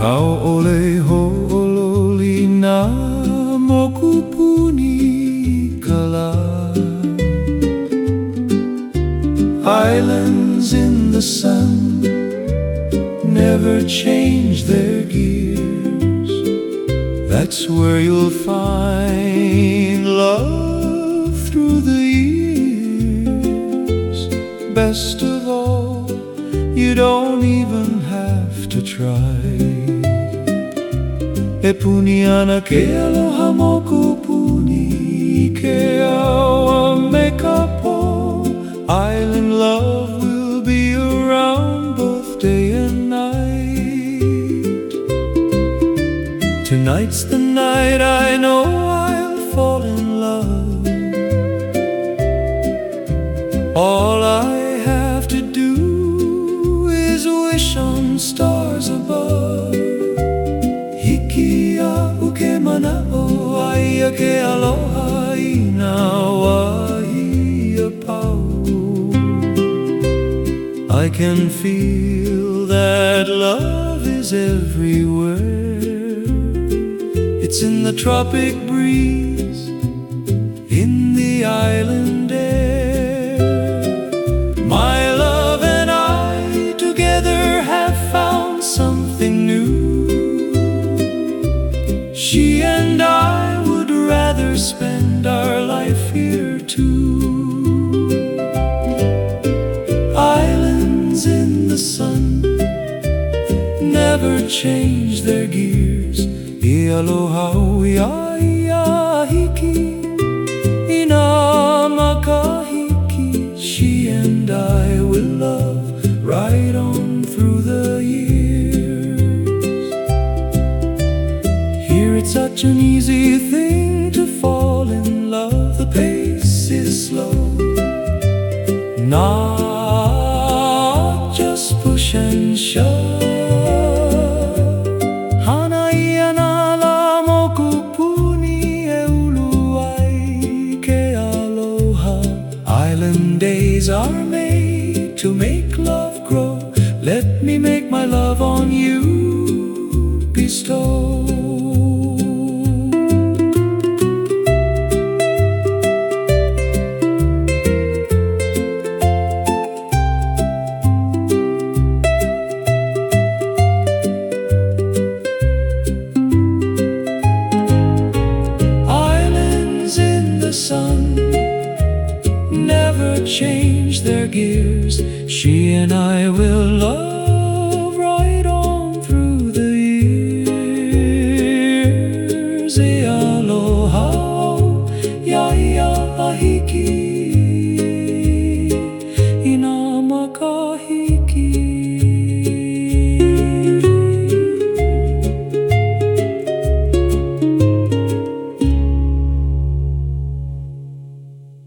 Ale ho'ololi na mokupuni kala. Islands in the sun never change their gears. That's where you'll find love through the years. Best of all, you don't even have to try E puni ana ke aloha moku puni ke awa me ka po Island love will be around both day and night. Tonight's the night I know I'll fall in love. All o ke aloha i nā pau. I can feel that love is everywhere. It's in the tropic breeze In the island sun never change their gears. I aloha ia ia hiki ina makahiki. She and I will love right on through the years. Here it's such an easy thing to fall in love. The pace is slow, not Island days are made to make love grow. Let me make my love on you bestow. Change their gears. She and I will love